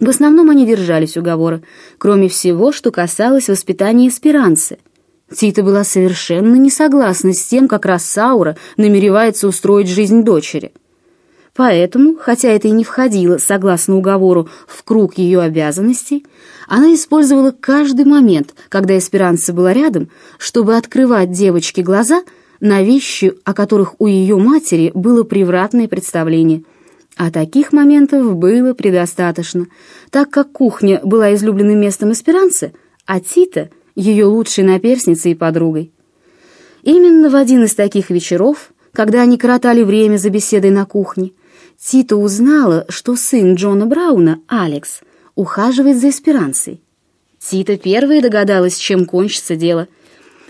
В основном они держались уговора, кроме всего, что касалось воспитания эсперанцы. Тита была совершенно не согласна с тем, как Рассаура намеревается устроить жизнь дочери. Поэтому, хотя это и не входило, согласно уговору, в круг ее обязанностей, она использовала каждый момент, когда эсперанца была рядом, чтобы открывать девочке глаза на вещи, о которых у ее матери было превратное представление – а таких моментов было предостаточно, так как кухня была излюбленным местом эсперанцы, а Тита — ее лучшей наперсницей и подругой. Именно в один из таких вечеров, когда они коротали время за беседой на кухне, Тита узнала, что сын Джона Брауна, Алекс, ухаживает за эсперанцей. Тита первая догадалась, чем кончится дело —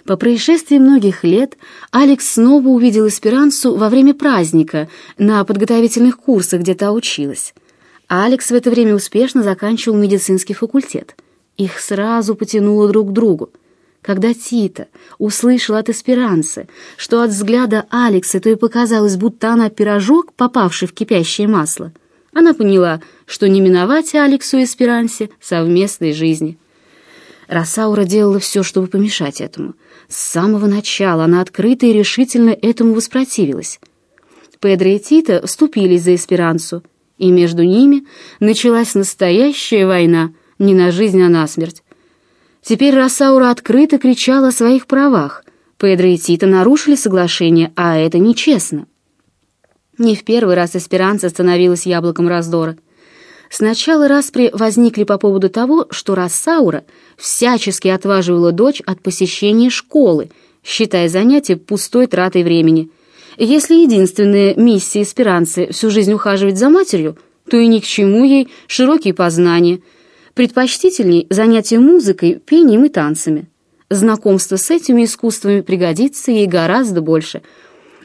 по происшествии многих лет Алекс снова увидел Эсперансу во время праздника на подготовительных курсах, где та училась. Алекс в это время успешно заканчивал медицинский факультет. Их сразу потянуло друг к другу. Когда Тита услышала от Эсперанцы, что от взгляда Алекса то и показалось, будто она пирожок, попавший в кипящее масло, она поняла, что не миновать Алексу и Эсперансе совместной жизни. Росаура делала все, чтобы помешать этому. С самого начала она открыто и решительно этому воспротивилась. Педро и Тита вступились за эсперансу, и между ними началась настоящая война, не на жизнь, а на смерть. Теперь Росаура открыто кричала о своих правах. Педро и Тита нарушили соглашение, а это нечестно. Не в первый раз эсперанца становилась яблоком раздора. Сначала распри возникли по поводу того, что Рассаура всячески отваживала дочь от посещения школы, считая занятия пустой тратой времени. Если единственная миссия эсперанцы всю жизнь ухаживать за матерью, то и ни к чему ей широкие познания. Предпочтительней занятия музыкой, пением и танцами. Знакомство с этими искусствами пригодится ей гораздо больше –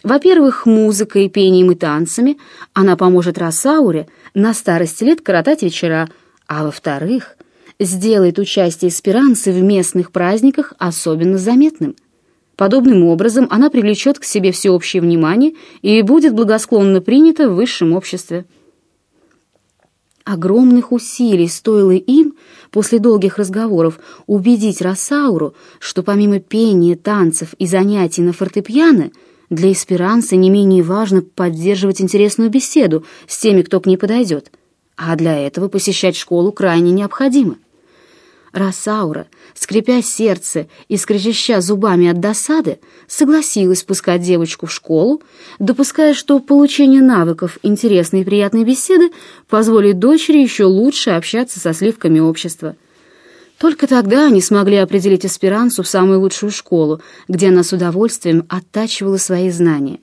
во-первых, музыкой, пением и танцами она поможет Росауре на старости лет коротать вечера, а во-вторых, сделает участие эсперанцы в местных праздниках особенно заметным. Подобным образом она привлечет к себе всеобщее внимание и будет благосклонно принята в высшем обществе. Огромных усилий стоило им, после долгих разговоров, убедить Росауру, что помимо пения, танцев и занятий на фортепиано – для эсперанца не менее важно поддерживать интересную беседу с теми, кто к ней подойдет, а для этого посещать школу крайне необходимо. Росаура, скрипя сердце и скрежеща зубами от досады, согласилась пускать девочку в школу, допуская, что получение навыков интересной и приятной беседы позволит дочери еще лучше общаться со сливками общества. Только тогда они смогли определить аспирансу в самую лучшую школу, где она с удовольствием оттачивала свои знания.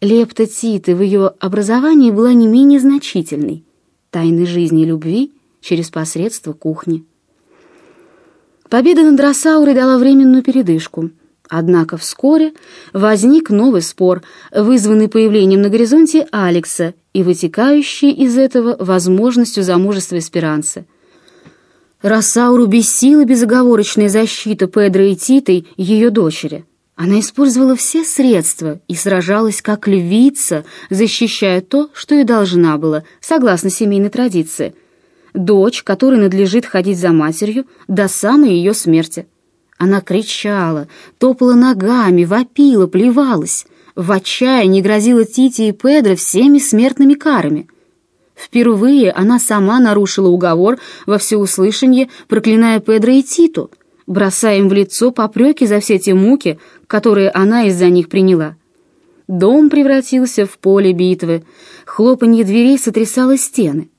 Лепта Титы в ее образовании была не менее значительной. Тайны жизни и любви через посредство кухни. Победа над Росаурой дала временную передышку. Однако вскоре возник новый спор, вызванный появлением на горизонте Алекса и вытекающий из этого возможностью замужества Эсперанцы — Рассауру бесила безоговорочная защита Педро и Титой, ее дочери. Она использовала все средства и сражалась как львица, защищая то, что и должна была, согласно семейной традиции. Дочь, которой надлежит ходить за матерью до самой ее смерти. Она кричала, топала ногами, вопила, плевалась. В отчаянии грозила Тите и Педро всеми смертными карами. Впервые она сама нарушила уговор во всеуслышание, проклиная Педро и Титу, бросая им в лицо попреки за все те муки, которые она из-за них приняла. Дом превратился в поле битвы, хлопанье дверей сотрясало стены.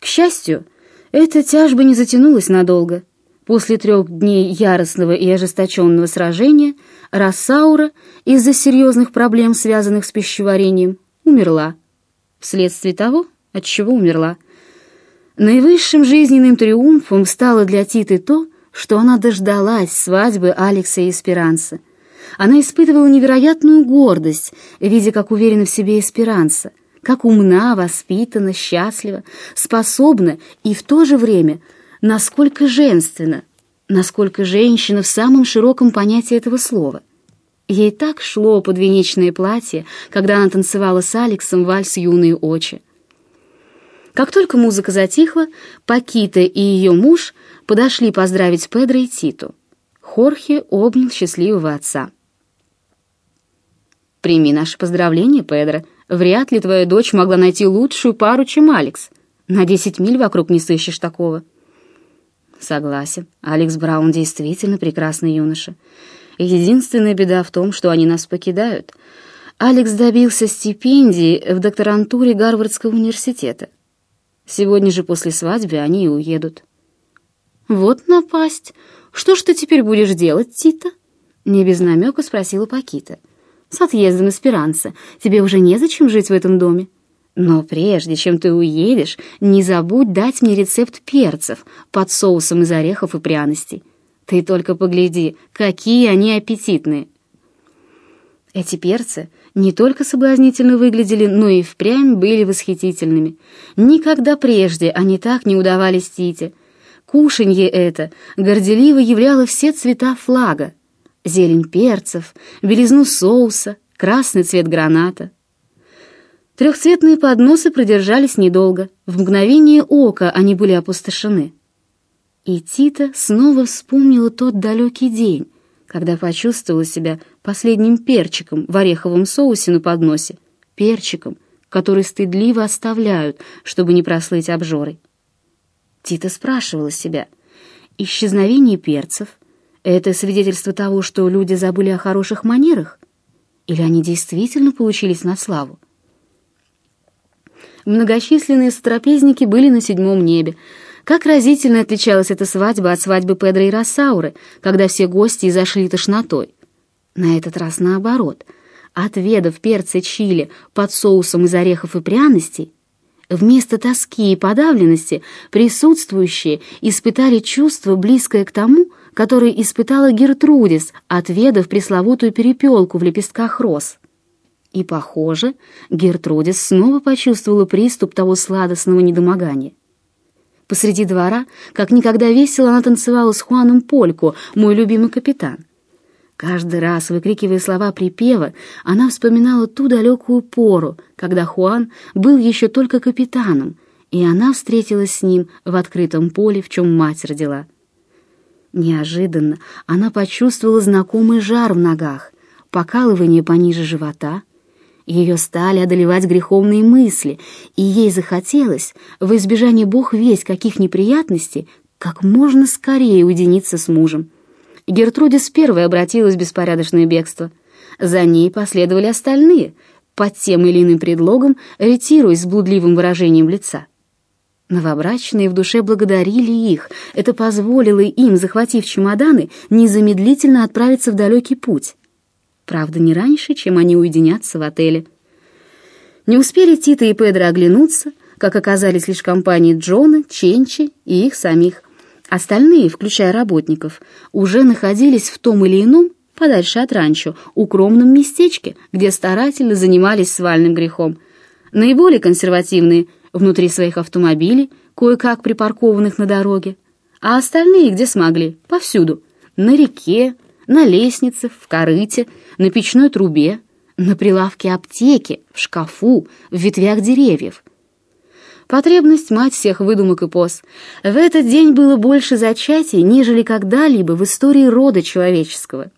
К счастью, эта тяжба не затянулась надолго. После трех дней яростного и ожесточенного сражения Рассаура из-за серьезных проблем, связанных с пищеварением, умерла. Вследствие того от чего умерла. Наивысшим жизненным триумфом стало для Титы то, что она дождалась свадьбы Алекса и Эсперанса. Она испытывала невероятную гордость, видя, как уверена в себе Эсперанса, как умна, воспитана, счастлива, способна и в то же время насколько женственна, насколько женщина в самом широком понятии этого слова. Ей так шло подвенечное платье, когда она танцевала с Алексом вальс «Юные очи». Как только музыка затихла, Пакита и ее муж подошли поздравить Педро и Титу. Хорхе обнял счастливого отца. «Прими наше поздравление, Педро. Вряд ли твоя дочь могла найти лучшую пару, чем Алекс. На десять миль вокруг не сыщешь такого». «Согласен. Алекс Браун действительно прекрасный юноша. Единственная беда в том, что они нас покидают. Алекс добился стипендии в докторантуре Гарвардского университета. Сегодня же после свадьбы они и уедут. «Вот напасть! Что ж ты теперь будешь делать, Тита?» Не без намека спросила Пакита. «С отъездом Эсперанца тебе уже незачем жить в этом доме. Но прежде чем ты уедешь, не забудь дать мне рецепт перцев под соусом из орехов и пряностей. Ты только погляди, какие они аппетитные!» Эти перцы не только соблазнительно выглядели, но и впрямь были восхитительными. Никогда прежде они так не удавались Тите. Кушанье это горделиво являло все цвета флага. Зелень перцев, белизну соуса, красный цвет граната. Трехцветные подносы продержались недолго. В мгновение ока они были опустошены. И Тита снова вспомнила тот далекий день, когда почувствовала себя последним перчиком в ореховом соусе на подносе, перчиком, который стыдливо оставляют, чтобы не прослыть обжорой. Тита спрашивала себя, исчезновение перцев — это свидетельство того, что люди забыли о хороших манерах? Или они действительно получились на славу? Многочисленные сотрапезники были на седьмом небе, как разительно отличалась эта свадьба от свадьбы Педро и Росауры, когда все гости изошли тошнотой. На этот раз наоборот. Отведав перца чили под соусом из орехов и пряностей, вместо тоски и подавленности присутствующие испытали чувство, близкое к тому, которое испытала Гертрудис, отведав пресловутую перепелку в лепестках роз. И, похоже, Гертрудис снова почувствовала приступ того сладостного недомогания. Посреди двора, как никогда весело, она танцевала с Хуаном Польку, мой любимый капитан. Каждый раз, выкрикивая слова припева, она вспоминала ту далекую пору, когда Хуан был еще только капитаном, и она встретилась с ним в открытом поле, в чем мать родила. Неожиданно она почувствовала знакомый жар в ногах, покалывание пониже живота — ее стали одолевать греховные мысли, и ей захотелось, в избежание бог весь каких неприятностей, как можно скорее уединиться с мужем. Гертрудис первой обратилась в беспорядочное бегство. За ней последовали остальные, под тем или иным предлогом ретируясь с блудливым выражением лица. Новобрачные в душе благодарили их, это позволило им, захватив чемоданы, незамедлительно отправиться в далекий путь. Правда, не раньше, чем они уединятся в отеле. Не успели Тита и Педро оглянуться, как оказались лишь компании Джона, Ченчи и их самих. Остальные, включая работников, уже находились в том или ином, подальше от ранчо, укромном местечке, где старательно занимались свальным грехом. Наиболее консервативные — внутри своих автомобилей, кое-как припаркованных на дороге, а остальные, где смогли, повсюду — на реке, на лестнице, в корыте, на печной трубе, на прилавке аптеки, в шкафу, в ветвях деревьев. Потребность — мать всех выдумок и поз. В этот день было больше зачатий, нежели когда-либо в истории рода человеческого.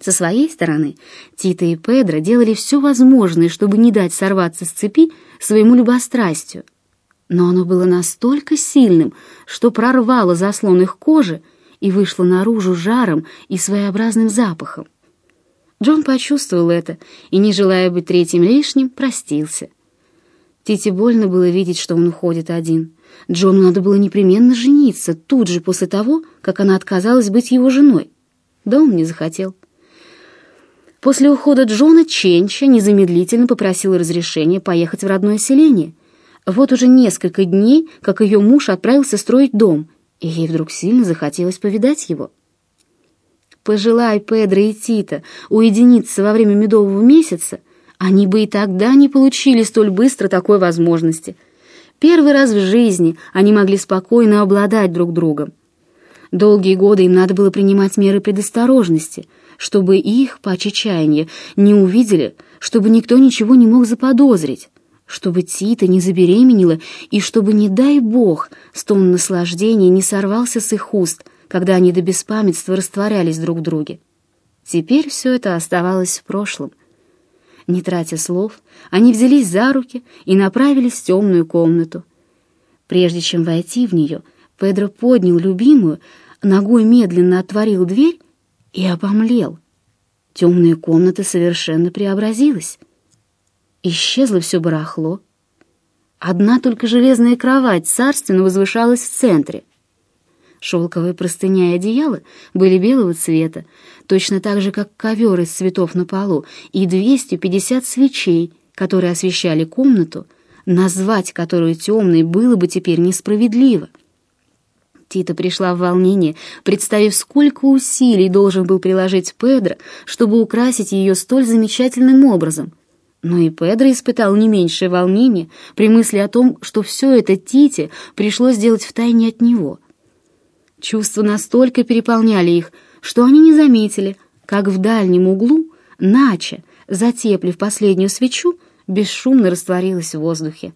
Со своей стороны, Тита и Педро делали все возможное, чтобы не дать сорваться с цепи своему любострастию. Но оно было настолько сильным, что прорвало заслон их кожи, и вышла наружу жаром и своеобразным запахом. Джон почувствовал это и, не желая быть третьим лишним, простился. Тите больно было видеть, что он уходит один. Джону надо было непременно жениться тут же после того, как она отказалась быть его женой. Да он не захотел. После ухода Джона Ченча незамедлительно попросил разрешения поехать в родное селение. Вот уже несколько дней, как ее муж отправился строить дом, и ей вдруг сильно захотелось повидать его. Пожелай Педро и Тита уединиться во время медового месяца, они бы и тогда не получили столь быстро такой возможности. Первый раз в жизни они могли спокойно обладать друг другом. Долгие годы им надо было принимать меры предосторожности, чтобы их, по чаяния, не увидели, чтобы никто ничего не мог заподозрить. Чтобы Тита не забеременела и чтобы, не дай бог, стон наслаждения не сорвался с их уст, когда они до беспамятства растворялись друг в друге. Теперь все это оставалось в прошлом. Не тратя слов, они взялись за руки и направились в темную комнату. Прежде чем войти в нее, Педро поднял любимую, ногой медленно отворил дверь и обомлел. Темная комната совершенно преобразилась. Исчезло все барахло. Одна только железная кровать царственно возвышалась в центре. Шелковые простыня и одеяло были белого цвета, точно так же, как ковер из цветов на полу, и 250 свечей, которые освещали комнату, назвать которую темной было бы теперь несправедливо. Тита пришла в волнение, представив, сколько усилий должен был приложить Педро, чтобы украсить ее столь замечательным образом — но и Педро испытал не меньшее волнение при мысли о том, что все это Тите пришлось сделать втайне от него. Чувства настолько переполняли их, что они не заметили, как в дальнем углу Нача, затеплив последнюю свечу, бесшумно растворилась в воздухе.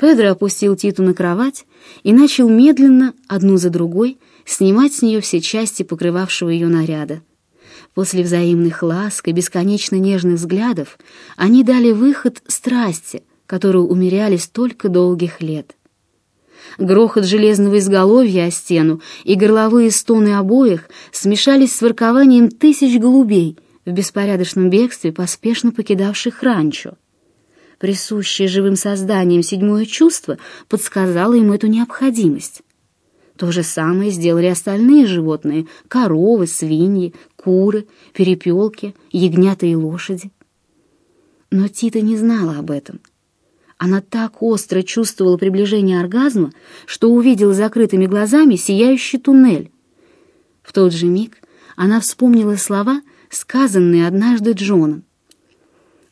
Педро опустил Титу на кровать и начал медленно, одну за другой, снимать с нее все части покрывавшего ее наряда. После взаимных ласк и бесконечно нежных взглядов они дали выход страсти, которую умеряли столько долгих лет. Грохот железного изголовья о стену и горловые стоны обоих смешались с воркованием тысяч голубей в беспорядочном бегстве, поспешно покидавших ранчо. Присущее живым созданиям седьмое чувство подсказало им эту необходимость. То же самое сделали остальные животные — коровы, свиньи, куры, перепелки, ягнята и лошади. Но Тита не знала об этом. Она так остро чувствовала приближение оргазма, что увидела закрытыми глазами сияющий туннель. В тот же миг она вспомнила слова, сказанные однажды Джоном.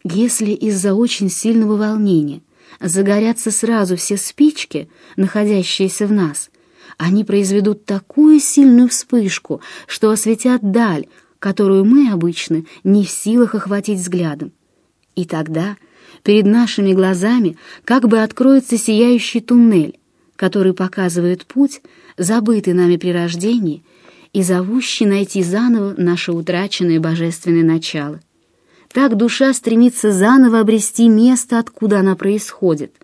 «Если из-за очень сильного волнения загорятся сразу все спички, находящиеся в нас, они произведут такую сильную вспышку, что осветят даль, которую мы обычно не в силах охватить взглядом. И тогда перед нашими глазами как бы откроется сияющий туннель, который показывает путь, забытый нами при рождении и зовущий найти заново наше утраченное божественное начало. Так душа стремится заново обрести место, откуда она происходит,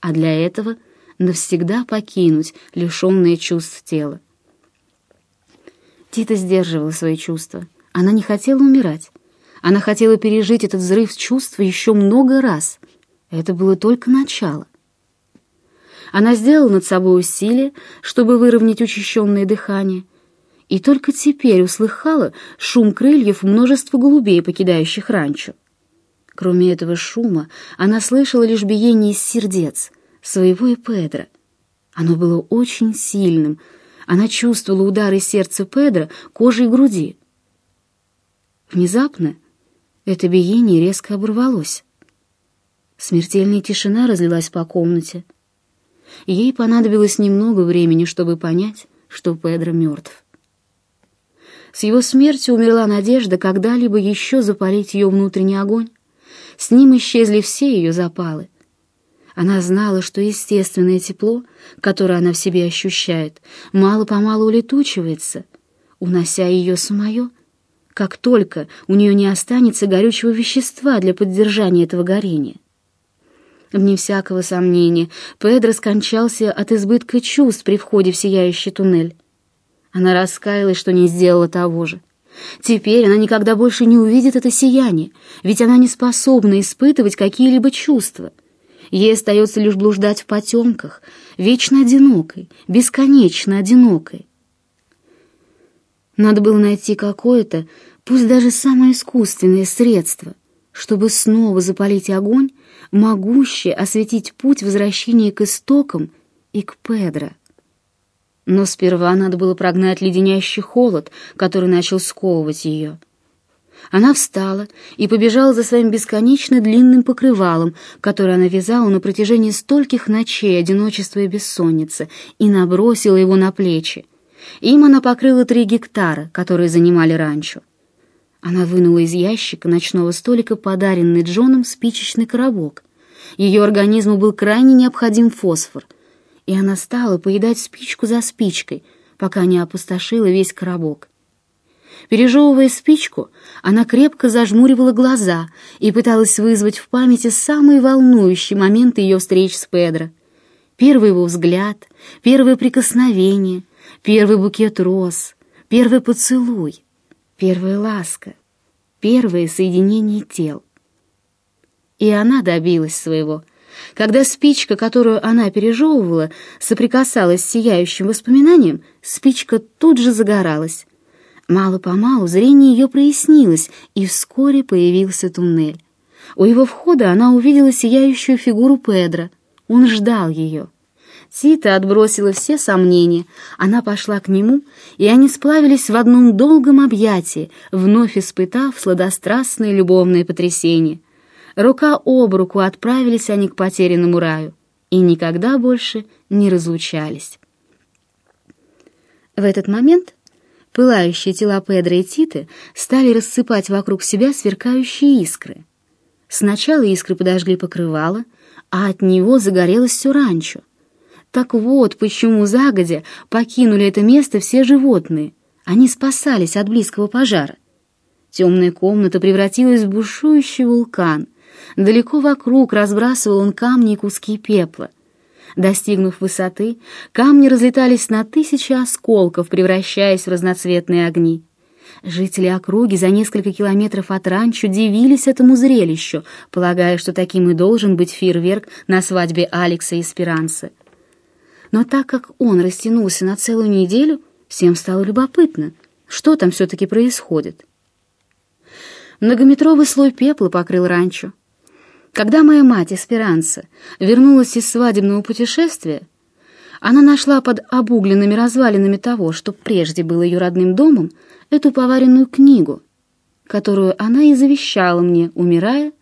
а для этого — навсегда покинуть лишенное чувств тела. Тита сдерживала свои чувства. Она не хотела умирать. Она хотела пережить этот взрыв чувств еще много раз. Это было только начало. Она сделала над собой усилие, чтобы выровнять учащенное дыхание, и только теперь услыхала шум крыльев множества голубей, покидающих ранчо. Кроме этого шума, она слышала лишь биение сердец — своего и Педро. Оно было очень сильным. Она чувствовала удары сердца Педро кожей груди. Внезапно это биение резко оборвалось. Смертельная тишина разлилась по комнате. Ей понадобилось немного времени, чтобы понять, что Педро мертв. С его смертью умерла надежда когда-либо еще запалить ее внутренний огонь. С ним исчезли все ее запалы — она знала, что естественное тепло, которое она в себе ощущает, мало-помалу улетучивается, унося ее самое, как только у нее не останется горючего вещества для поддержания этого горения. Вне всякого сомнения, Педро скончался от избытка чувств при входе в сияющий туннель. Она раскаялась, что не сделала того же. Теперь она никогда больше не увидит это сияние, ведь она не способна испытывать какие-либо чувства — Ей остается лишь блуждать в потемках, вечно одинокой, бесконечно одинокой. Надо было найти какое-то, пусть даже самое искусственное средство, чтобы снова запалить огонь, могущее осветить путь возвращения к истокам и к Педро. Но сперва надо было прогнать леденящий холод, который начал сковывать ее — она встала и побежала за своим бесконечно длинным покрывалом, которое она вязала на протяжении стольких ночей одиночества и бессонницы, и набросила его на плечи. Им она покрыла три гектара, которые занимали ранчо. Она вынула из ящика ночного столика подаренный Джоном спичечный коробок, Ее организму был крайне необходим фосфор, и она стала поедать спичку за спичкой, пока не опустошила весь коробок. Пережевывая спичку, она крепко зажмуривала глаза и пыталась вызвать в памяти самые волнующие моменты ее встреч с Педро. Первый его взгляд, первое прикосновение, первый букет роз, первый поцелуй, первая ласка, первое соединение тел. И она добилась своего. Когда спичка, которую она пережевывала, соприкасалась с сияющим воспоминанием, спичка тут же загоралась. Мало-помалу зрение ее прояснилось, и вскоре появился туннель. У его входа она увидела сияющую фигуру Педро. Он ждал ее. Тита отбросила все сомнения. Она пошла к нему, и они сплавились в одном долгом объятии, вновь испытав сладострастное любовное потрясение — Рука об руку отправились они к потерянному раю и никогда больше не разлучались. В этот момент пылающие тела Педро и Титы стали рассыпать вокруг себя сверкающие искры. Сначала искры подожгли покрывало, а от него загорелось все ранчо. Так вот, почему загодя покинули это место все животные. Они спасались от близкого пожара. Темная комната превратилась в бушующий вулкан — Далеко вокруг разбрасывал он камни и куски пепла. Достигнув высоты, камни разлетались на тысячи осколков, превращаясь в разноцветные огни. Жители округи за несколько километров от ранчо дивились этому зрелищу, полагая, что таким и должен быть фейерверк на свадьбе Алекса и Спиранса. Но так как он растянулся на целую неделю, всем стало любопытно, что там все-таки происходит. Многометровый слой пепла покрыл ранчо. Когда моя мать, Эсперанца, вернулась из свадебного путешествия, она нашла под обугленными развалинами того, что прежде было ее родным домом, эту поваренную книгу, которую она и завещала мне, умирая,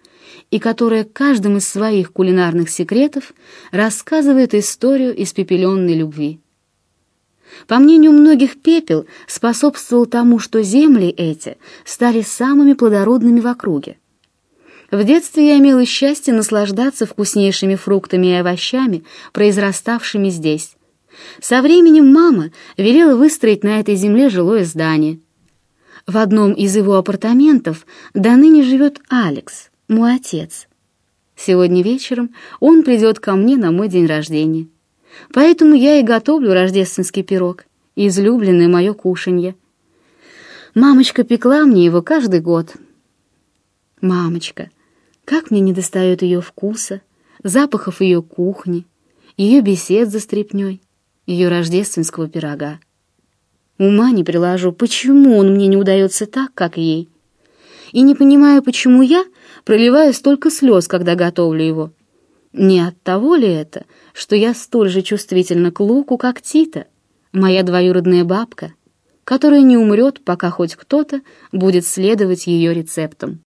и которая каждым из своих кулинарных секретов рассказывает историю испепеленной любви. По мнению многих, пепел способствовал тому, что земли эти стали самыми плодородными в округе. В детстве я имела счастье наслаждаться вкуснейшими фруктами и овощами, произраставшими здесь. Со временем мама велела выстроить на этой земле жилое здание. В одном из его апартаментов до ныне живет Алекс, мой отец. Сегодня вечером он придет ко мне на мой день рождения. Поэтому я и готовлю рождественский пирог, излюбленное мое кушанье. Мамочка пекла мне его каждый год. Мамочка, как мне недостает ее вкуса, запахов ее кухни, ее бесед за стряпнёй, ее рождественского пирога. Ума не приложу, почему он мне не удается так, как ей. И не понимаю, почему я проливаю столько слез, когда готовлю его. Не от того ли это, что я столь же чувствительна к луку, как Тита, моя двоюродная бабка, которая не умрет, пока хоть кто-то будет следовать ее рецептам.